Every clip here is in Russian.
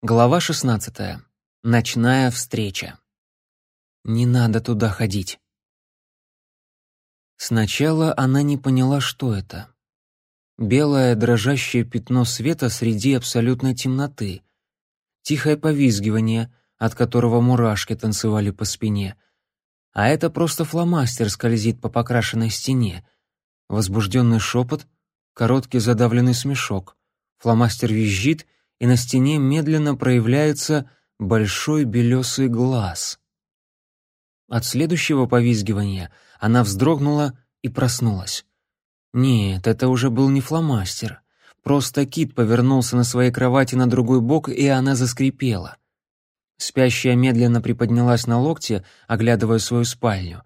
Глава 16. Ночная встреча. Не надо туда ходить. Сначала она не поняла, что это. Белое дрожащее пятно света среди абсолютной темноты. Тихое повизгивание, от которого мурашки танцевали по спине. А это просто фломастер скользит по покрашенной стене. Возбужденный шепот, короткий задавленный смешок. Фломастер визжит — и на стене медленно проявляется большой белесый глаз. От следующего повизгивания она вздрогнула и проснулась. Нет, это уже был не фломастер. Просто кит повернулся на своей кровати на другой бок, и она заскрипела. Спящая медленно приподнялась на локте, оглядывая свою спальню.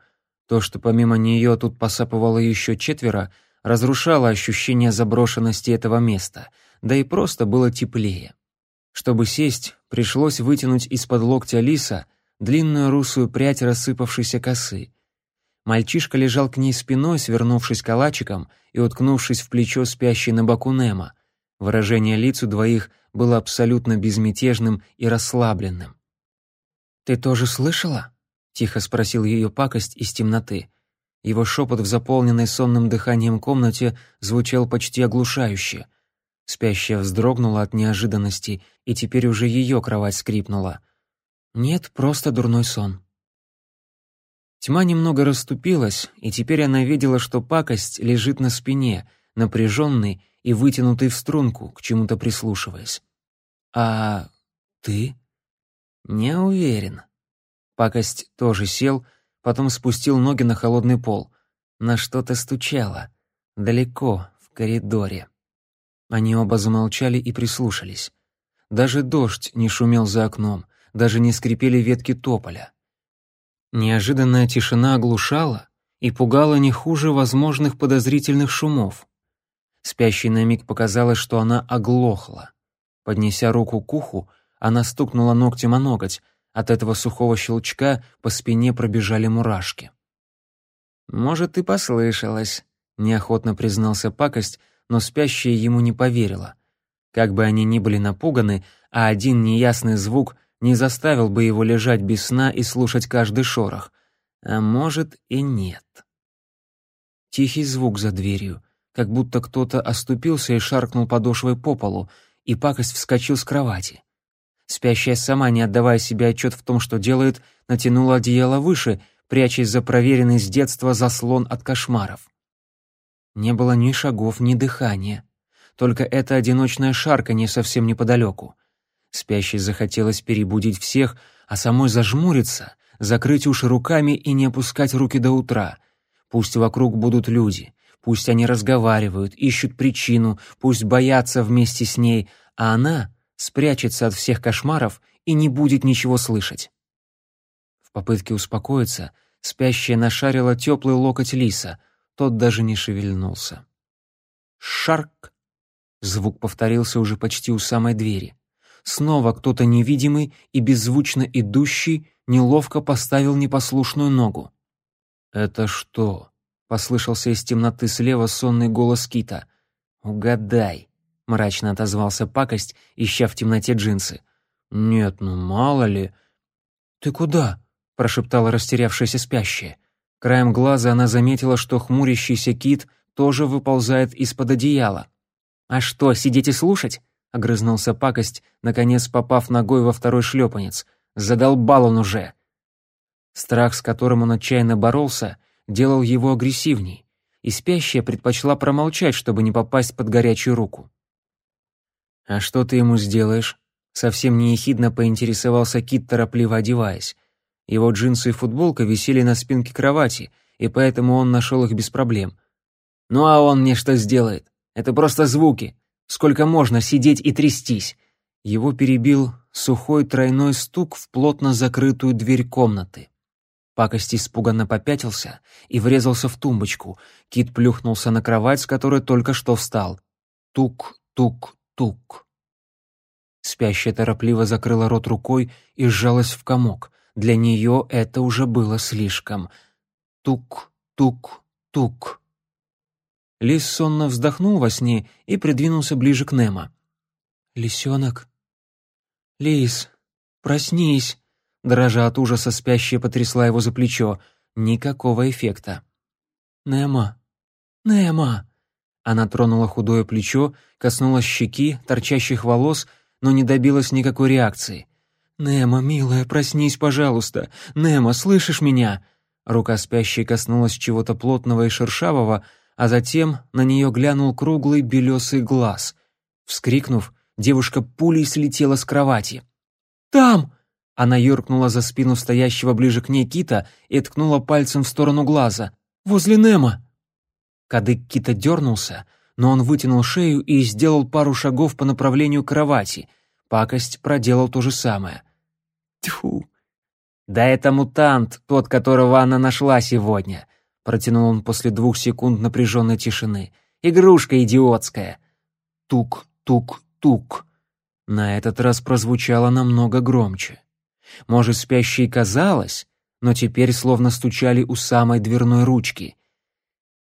То, что помимо нее тут посапывало еще четверо, разрушало ощущение заброшенности этого места — да и просто было теплее. Чтобы сесть, пришлось вытянуть из-под локтя лиса длинную русую прядь рассыпавшейся косы. Мальчишка лежал к ней спиной, свернувшись калачиком и уткнувшись в плечо спящей на боку Немо. Выражение лиц у двоих было абсолютно безмятежным и расслабленным. «Ты тоже слышала?» — тихо спросил ее пакость из темноты. Его шепот в заполненной сонным дыханием комнате звучал почти оглушающе. Спящая вздрогнула от неожиданности, и теперь уже ее кровать скрипнула. «Нет, просто дурной сон». Тьма немного расступилась, и теперь она видела, что пакость лежит на спине, напряженный и вытянутый в струнку, к чему-то прислушиваясь. «А ты?» «Не уверен». Пакость тоже сел, потом спустил ноги на холодный пол. На что-то стучало. Далеко, в коридоре. Они оба замолчали и прислушались. Даже дождь не шумел за окном, даже не скрипели ветки тополя. Неожиданная тишина оглушала и пугала не хуже возможных подозрительных шумов. Спящей на миг показалось, что она оглохла. Поднеся руку к уху, она стукнула ногтем о ноготь, от этого сухого щелчка по спине пробежали мурашки. «Может, и послышалось», — неохотно признался пакость, но спящая ему не поверила. Как бы они ни были напуганы, а один неясный звук не заставил бы его лежать без сна и слушать каждый шорох. А может и нет. Тихий звук за дверью, как будто кто-то оступился и шаркнул подошвой по полу, и пакость вскочил с кровати. Спящая сама, не отдавая себе отчет в том, что делает, натянула одеяло выше, прячась за проверенный с детства заслон от кошмаров. Не было ни шагов, ни дыхания. Только это одиночное шарканье совсем неподалеку. Спящей захотелось перебудить всех, а самой зажмуриться, закрыть уши руками и не опускать руки до утра. Пусть вокруг будут люди, пусть они разговаривают, ищут причину, пусть боятся вместе с ней, а она спрячется от всех кошмаров и не будет ничего слышать. В попытке успокоиться, спящая нашарила теплый локоть лиса — тот даже не шевельнулся. Шарк! Звук повторился уже почти у самой двери. Снова кто-то невидимый и беззвучно идущий неловко поставил непослушную ногу. «Это что?» — послышался из темноты слева сонный голос Кита. «Угадай», — мрачно отозвался пакость, ища в темноте джинсы. «Нет, ну мало ли...» «Ты куда?» — прошептала растерявшаяся спящая. Краем глаза она заметила, что хмурящийся кит тоже выползает из-под одеяла. «А что, сидеть и слушать?» — огрызнулся пакость, наконец попав ногой во второй шлепанец. «Задолбал он уже!» Страх, с которым он отчаянно боролся, делал его агрессивней, и спящая предпочла промолчать, чтобы не попасть под горячую руку. «А что ты ему сделаешь?» Совсем неехидно поинтересовался Кит, торопливо одеваясь. Его джинсы и футболка висели на спинке кровати, и поэтому он нашел их без проблем. «Ну а он мне что сделает? Это просто звуки. Сколько можно сидеть и трястись?» Его перебил сухой тройной стук в плотно закрытую дверь комнаты. Пакость испуганно попятился и врезался в тумбочку. Кит плюхнулся на кровать, с которой только что встал. Тук-тук-тук. Спящая торопливо закрыла рот рукой и сжалась в комок. Для нее это уже было слишком. Тук-тук-тук. Лис сонно вздохнул во сне и придвинулся ближе к Немо. «Лисенок? «Лис, проснись!» Дрожа от ужаса, спящая потрясла его за плечо. Никакого эффекта. «Немо! Немо!» Она тронула худое плечо, коснулась щеки, торчащих волос, но не добилась никакой реакции. «Немо, милая, проснись, пожалуйста! Немо, слышишь меня?» Рука спящей коснулась чего-то плотного и шершавого, а затем на нее глянул круглый белесый глаз. Вскрикнув, девушка пулей слетела с кровати. «Там!» Она юркнула за спину стоящего ближе к ней кита и ткнула пальцем в сторону глаза. «Возле Немо!» Кадык кита дернулся, но он вытянул шею и сделал пару шагов по направлению к кровати. Пакость проделал то же самое. Тьфу! «Да это мутант, тот, которого она нашла сегодня», — протянул он после двух секунд напряженной тишины. «Игрушка идиотская». Тук-тук-тук. На этот раз прозвучало намного громче. Может, спящей казалось, но теперь словно стучали у самой дверной ручки.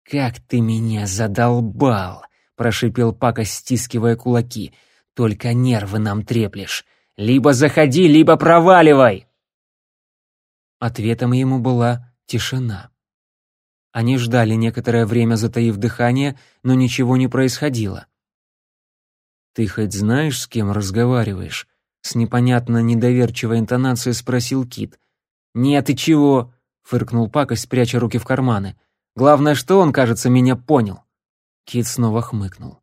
«Как ты меня задолбал!» — прошипел Пака, стискивая кулаки. «Только нервы нам треплешь. Либо заходи, либо проваливай!» Ответом ему была тишина. Они ждали некоторое время, затаив дыхание, но ничего не происходило. «Ты хоть знаешь, с кем разговариваешь?» С непонятно недоверчивой интонацией спросил Кит. «Нет, и чего?» — фыркнул Пакость, пряча руки в карманы. «Главное, что он, кажется, меня понял». Кит снова хмыкнул.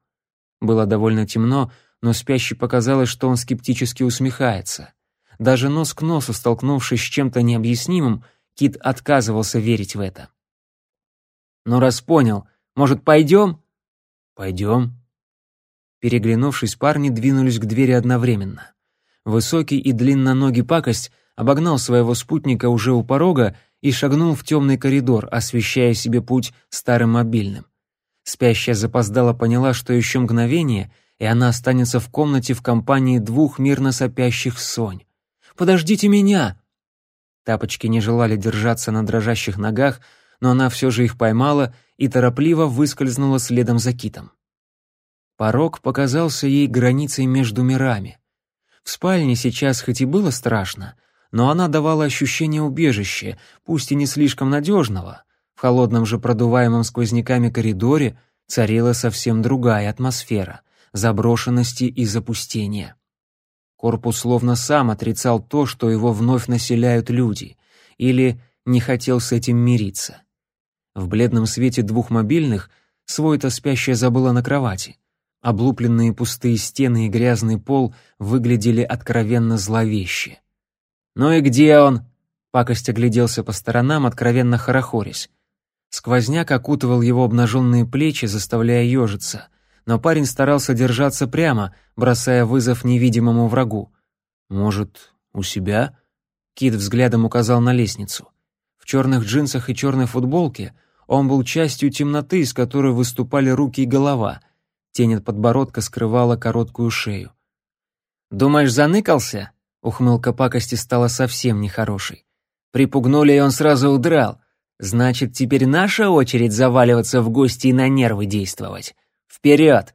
Было довольно темно, но спящий показалось, что он скептически усмехается. Даже нос к носу, столкнувшись с чем-то необъяснимым, Кит отказывался верить в это. «Ну, раз понял, может, пойдем?» «Пойдем». Переглянувшись, парни двинулись к двери одновременно. Высокий и длинноногий пакость обогнал своего спутника уже у порога и шагнул в темный коридор, освещая себе путь старым мобильным. Спящая запоздала поняла, что еще мгновение, и она останется в комнате в компании двух мирно сопящих сонь. «Подождите меня!» Тапочки не желали держаться на дрожащих ногах, но она все же их поймала и торопливо выскользнула следом за китом. Порог показался ей границей между мирами. В спальне сейчас хоть и было страшно, но она давала ощущение убежища, пусть и не слишком надежного. В холодном же продуваемом сквозняками коридоре царила совсем другая атмосфера заброшенности и запустения. Корпус словно сам отрицал то, что его вновь населяют люди, или не хотел с этим мириться. В бледном свете двух мобильных свой-то спящая забыла на кровати. Облупленные пустые стены и грязный пол выглядели откровенно зловеще. «Ну и где он?» Пакость огляделся по сторонам, откровенно хорохорясь. Сквозняк окутывал его обнаженные плечи, заставляя ежиться, но парень старался держаться прямо, бросая вызов невидимому врагу. «Может, у себя?» Кит взглядом указал на лестницу. В черных джинсах и черной футболке он был частью темноты, из которой выступали руки и голова — Тень от подбородка скрывала короткую шею. «Думаешь, заныкался?» Ухмылка пакости стала совсем нехорошей. Припугнули, и он сразу удрал. Значит, теперь наша очередь заваливаться в гости и на нервы действовать. Вперед!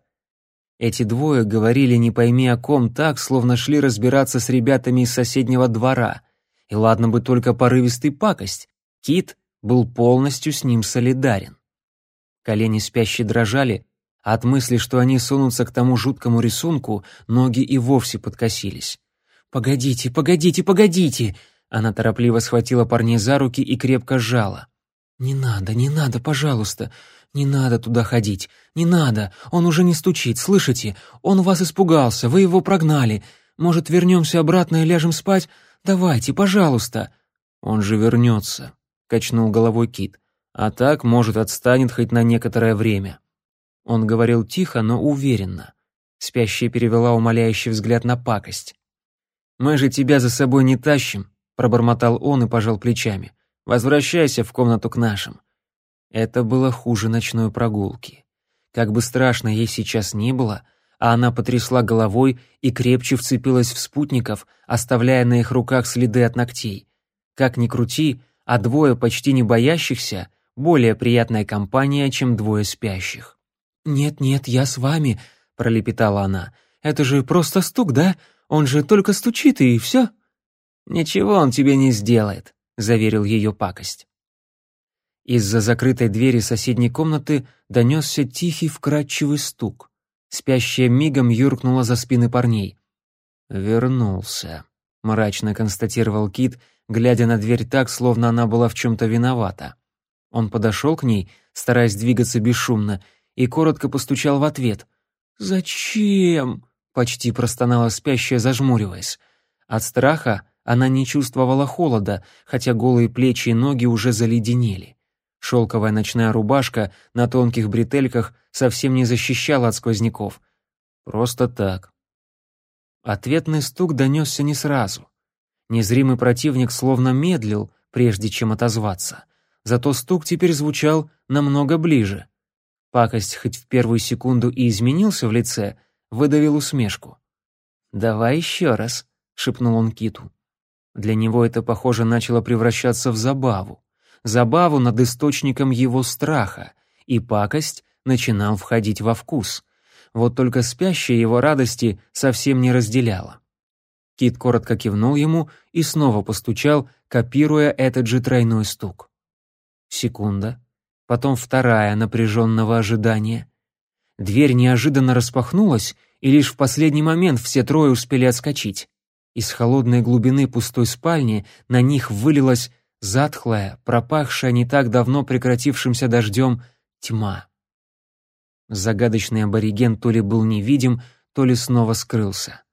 Эти двое говорили не пойми о ком так, словно шли разбираться с ребятами из соседнего двора. И ладно бы только порывистый пакость. Кит был полностью с ним солидарен. Колени спящие дрожали, от мысли, что они сунутся к тому жуткому рисунку, ноги и вовсе подкосились. «Погодите, погодите, погодите!» Она торопливо схватила парней за руки и крепко сжала. «Не надо, не надо, пожалуйста. Не надо туда ходить. Не надо. Он уже не стучит, слышите? Он вас испугался, вы его прогнали. Может, вернемся обратно и ляжем спать? Давайте, пожалуйста». «Он же вернется», — качнул головой Кит. «А так, может, отстанет хоть на некоторое время». Он говорил тихо, но уверенно. Спящая перевела умоляющий взгляд на пакость. «Мы же тебя за собой не тащим», — пробормотал он и пожал плечами. «Возвращайся в комнату к нашим». Это было хуже ночной прогулки. Как бы страшно ей сейчас не было, а она потрясла головой и крепче вцепилась в спутников, оставляя на их руках следы от ногтей. Как ни крути, а двое почти не боящихся — более приятная компания, чем двое спящих. «Нет-нет, я с вами», — пролепетала она. «Это же просто стук, да? Он же только стучит и все». «Ничего он тебе не сделает», — заверил ее пакость. Из-за закрытой двери соседней комнаты донесся тихий вкрадчивый стук. Спящая мигом юркнула за спины парней. «Вернулся», — мрачно констатировал Кит, глядя на дверь так, словно она была в чем-то виновата. Он подошел к ней, стараясь двигаться бесшумно, и коротко постучал в ответ. «Зачем?» — почти простонала спящая, зажмуриваясь. От страха она не чувствовала холода, хотя голые плечи и ноги уже заледенели. Шелковая ночная рубашка на тонких бретельках совсем не защищала от сквозняков. Просто так. Ответный стук донесся не сразу. Незримый противник словно медлил, прежде чем отозваться. Зато стук теперь звучал намного ближе. Пакость хоть в первую секунду и изменился в лице, выдавил усмешку. «Давай еще раз», — шепнул он Киту. Для него это, похоже, начало превращаться в забаву забаву над источником его страха, и пакость начинал входить во вкус. Вот только спящая его радости совсем не разделяла. Кит коротко кивнул ему и снова постучал, копируя этот же тройной стук. Секунда, потом вторая напряженного ожидания. Дверь неожиданно распахнулась, и лишь в последний момент все трое успели отскочить. Из холодной глубины пустой спальни на них вылилась затхлая, пропахшая не так давно прекратившимся дождем тьма. Загадочный абориген то ли был невидим, то ли снова скрылся.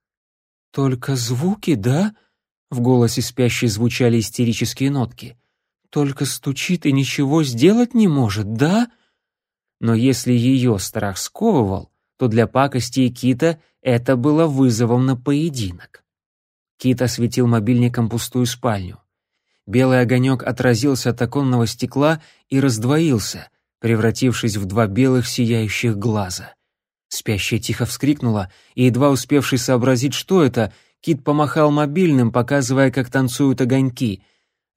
«Только звуки, да?» — в голосе спящей звучали истерические нотки. «Только стучит и ничего сделать не может, да?» Но если ее страх сковывал, то для пакости и Кита это было вызовом на поединок. Кит осветил мобильником пустую спальню. Белый огонек отразился от оконного стекла и раздвоился, превратившись в два белых сияющих глаза. Спящая тихо вскрикнула, и, едва успевший сообразить, что это, Кит помахал мобильным, показывая, как танцуют огоньки.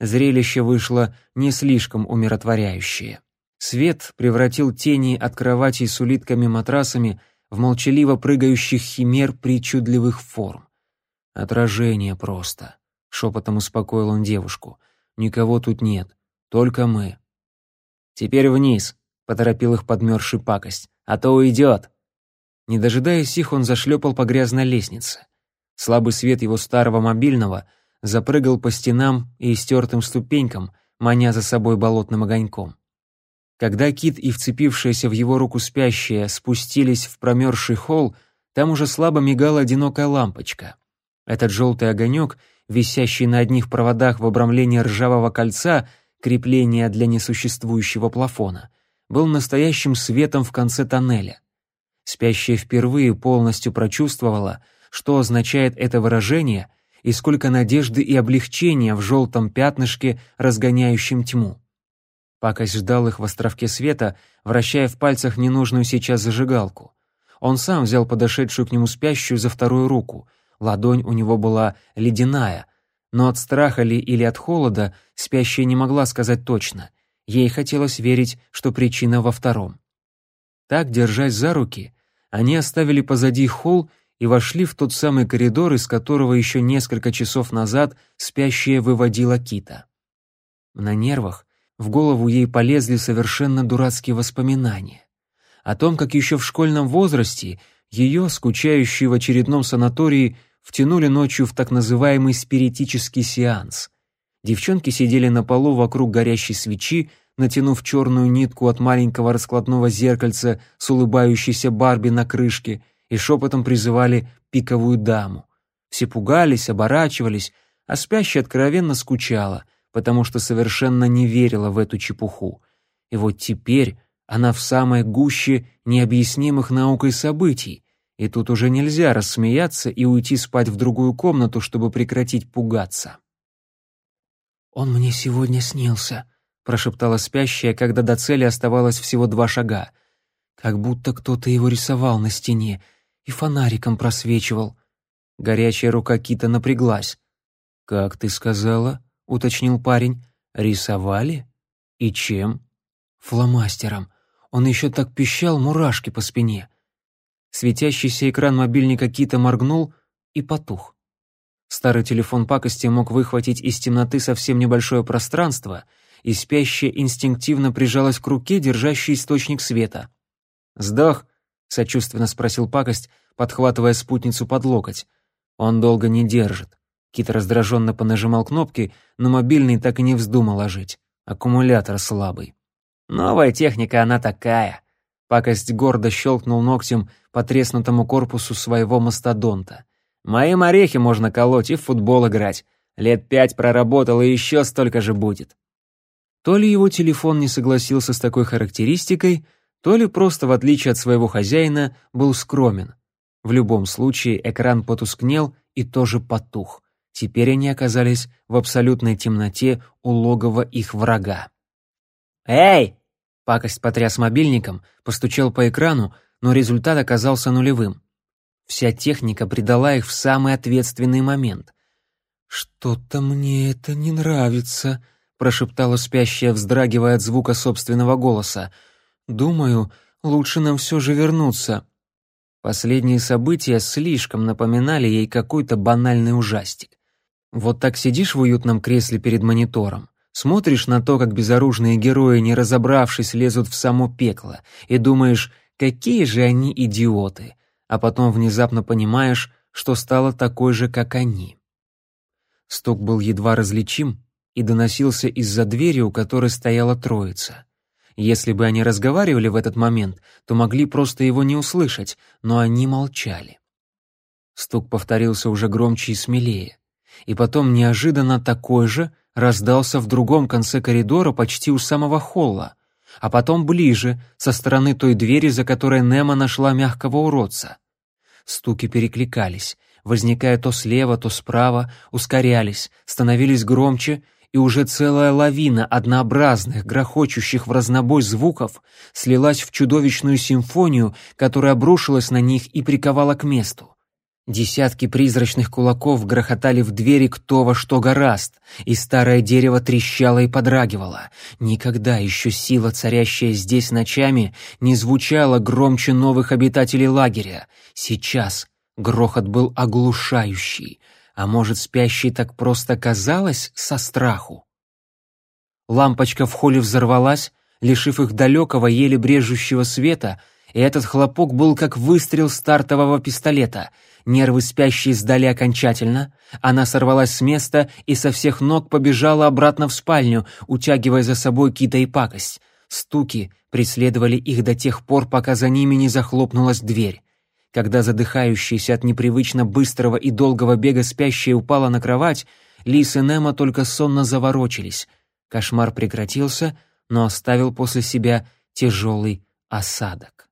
Зрелище вышло не слишком умиротворяющее. Свет превратил тени от кроватей с улитками-матрасами в молчаливо прыгающих химер причудливых форм. Отражение просто. Шепотом успокоил он девушку. «Никого тут нет, только мы». «Теперь вниз», — поторопил их подмерзший пакость, «а то уйдет». Не дожидаясь их, он зашлепал по грязной лестнице. Слабый свет его старого мобильного запрыгал по стенам и истертым ступенькам, маня за собой болотным огоньком. Когда Кит и вцепившаяся в его руку спящая спустились в промерзший холл, там уже слабо мигала одинокая лампочка. Этот желтый огонек — висящий на одних проводах в обрамлении ржавого кольца, крепления для несуществующего плафона, был настоящим светом в конце тоннеля. Спящая впервые полностью прочувствовала, что означает это выражение и сколько надежды и облегчения в желтом пятнышке, разгоняющем тьму. Пакость ждал их в островке света, вращая в пальцах ненужную сейчас зажигалку. Он сам взял подошедшую к нему спящую за вторую руку — Ладонь у него была ледяная, но от страха ли или от холода спящая не могла сказать точно. Ей хотелось верить, что причина во втором. Так, держась за руки, они оставили позади холл и вошли в тот самый коридор, из которого еще несколько часов назад спящая выводила Кита. На нервах в голову ей полезли совершенно дурацкие воспоминания. О том, как еще в школьном возрасте ее, скучающую в очередном санатории, втянули ночью в так называемый спиритический сеанс. Девчонки сидели на полу вокруг горящей свечи, натянув черную нитку от маленького раскладного зеркальца с улыбающейся Барби на крышке, и шепотом призывали пиковую даму. Все пугались, оборачивались, а спящая откровенно скучала, потому что совершенно не верила в эту чепуху. И вот теперь она в самой гуще необъяснимых наукой событий, и тут уже нельзя рассмеяться и уйти спать в другую комнату, чтобы прекратить пугаться. «Он мне сегодня снился», — прошептала спящая, когда до цели оставалось всего два шага. Как будто кто-то его рисовал на стене и фонариком просвечивал. Горячая рука Кита напряглась. «Как ты сказала?» — уточнил парень. «Рисовали? И чем?» «Фломастером. Он еще так пищал, мурашки по спине. Светящийся экран мобильника Кита моргнул, и потух. Старый телефон пакости мог выхватить из темноты совсем небольшое пространство, и спящая инстинктивно прижалась к руке, держащей источник света. «Сдох?» — сочувственно спросил пакость, подхватывая спутницу под локоть. «Он долго не держит». Кит раздраженно понажимал кнопки, но мобильный так и не вздумал ложить. Аккумулятор слабый. «Новая техника, она такая». Пакость гордо щелкнул ногтем по треснутому корпусу своего мастодонта. Моим орехи можно колоть и в футбол играть. Лет пять проработал, и еще столько же будет. То ли его телефон не согласился с такой характеристикой, то ли просто, в отличие от своего хозяина, был скромен. В любом случае, экран потускнел и тоже потух. Теперь они оказались в абсолютной темноте у логова их врага. «Эй!» — пакость потряс мобильником, постучал по экрану, но результат оказался нулевым. Вся техника предала их в самый ответственный момент. «Что-то мне это не нравится», — прошептала спящая, вздрагивая от звука собственного голоса. «Думаю, лучше нам все же вернуться». Последние события слишком напоминали ей какой-то банальный ужастик. Вот так сидишь в уютном кресле перед монитором, смотришь на то, как безоружные герои, не разобравшись, лезут в само пекло, и думаешь, какие же они идиоты а потом внезапно понимаешь, что стала такой же, как они. Стук был едва различим и доносился из-за двери, у которой стояла троица. Если бы они разговаривали в этот момент, то могли просто его не услышать, но они молчали. Стук повторился уже громче и смелее. И потом неожиданно такой же раздался в другом конце коридора почти у самого холла, а потом ближе, со стороны той двери, за которой Немо нашла мягкого уродца. Стуки перекликались, возникая то слева, то справа, ускорялись, становились громче, и уже целая лавина однообразных, грохочущих в разнобой звуков слилась в чудовищную симфонию, которая обрушилась на них и приковала к месту. Десятки призрачных кулаков грохотали в двери кто во что гораст, и старое дерево трещало и подрагивало. Никогда еще сила, царящая здесь ночами, не звучала громче новых обитателей лагеря. Сейчас грохот был оглушающий, а может, спящий так просто казалось со страху? Лампочка в холле взорвалась, лишив их далекого, еле брежущего света, и этот хлопок был как выстрел стартового пистолета — Нервы спящие сдали окончательно. Она сорвалась с места и со всех ног побежала обратно в спальню, утягивая за собой кита и пакость. Стуки преследовали их до тех пор, пока за ними не захлопнулась дверь. Когда задыхающаяся от непривычно быстрого и долгого бега спящая упала на кровать, Лис и Немо только сонно заворочились. Кошмар прекратился, но оставил после себя тяжелый осадок.